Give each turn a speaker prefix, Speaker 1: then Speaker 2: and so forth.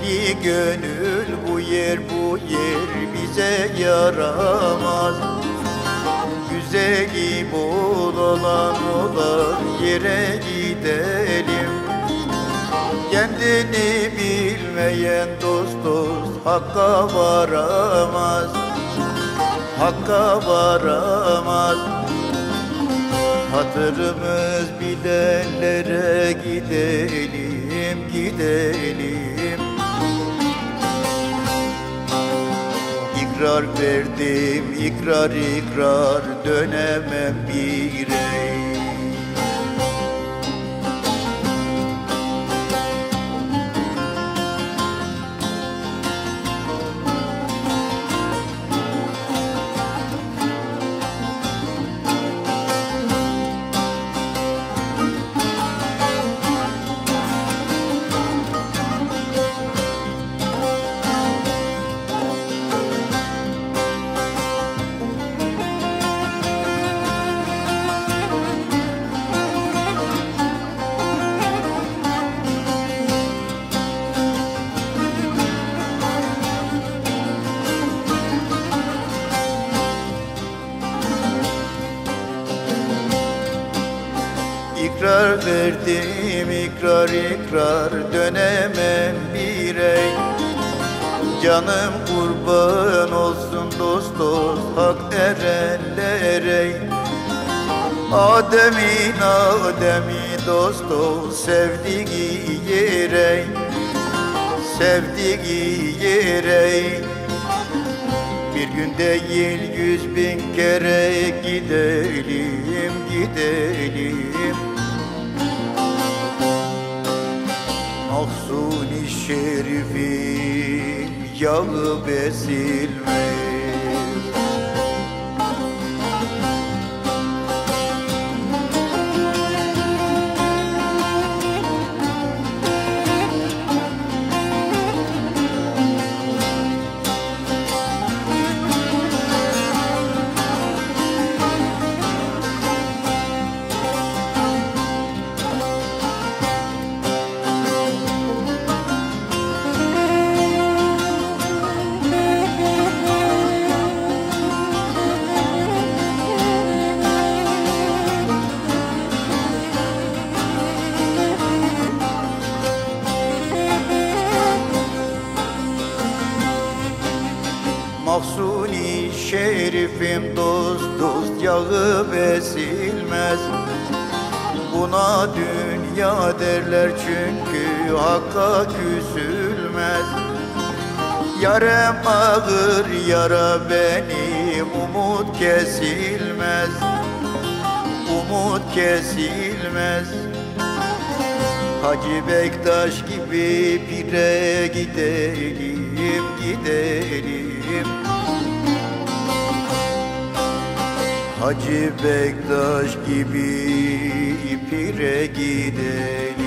Speaker 1: mi gönül bu yer bu yer bize yaramaz. Güzelim olan olan yere gidelim. Kendini bilmeyen dost dost hakka varamaz. Hakka varamaz. Hatırımız bilenlere gidelim gidelim İkrar verdim. İkrar ikrar dönemem birey İkrar verdim ikrar ikrar dönemem birey Canım kurban olsun dost dost hak erenlere Adem'in Adem'i dost dost sevdiği yere. Sevdiği yere. Bir gün değil yüz bin kere gidelim gidelim Şerifim yağı bezilmez Mahsuni şerifim dost dost yağı besilmez. Buna dünya derler çünkü hakka küsülmez. Yarem ağır yara benim umut kesilmez. Umut kesilmez Hacı Bektaş gibi pire gidelim gidelim. Hacı Bektaş gibi pire gidelim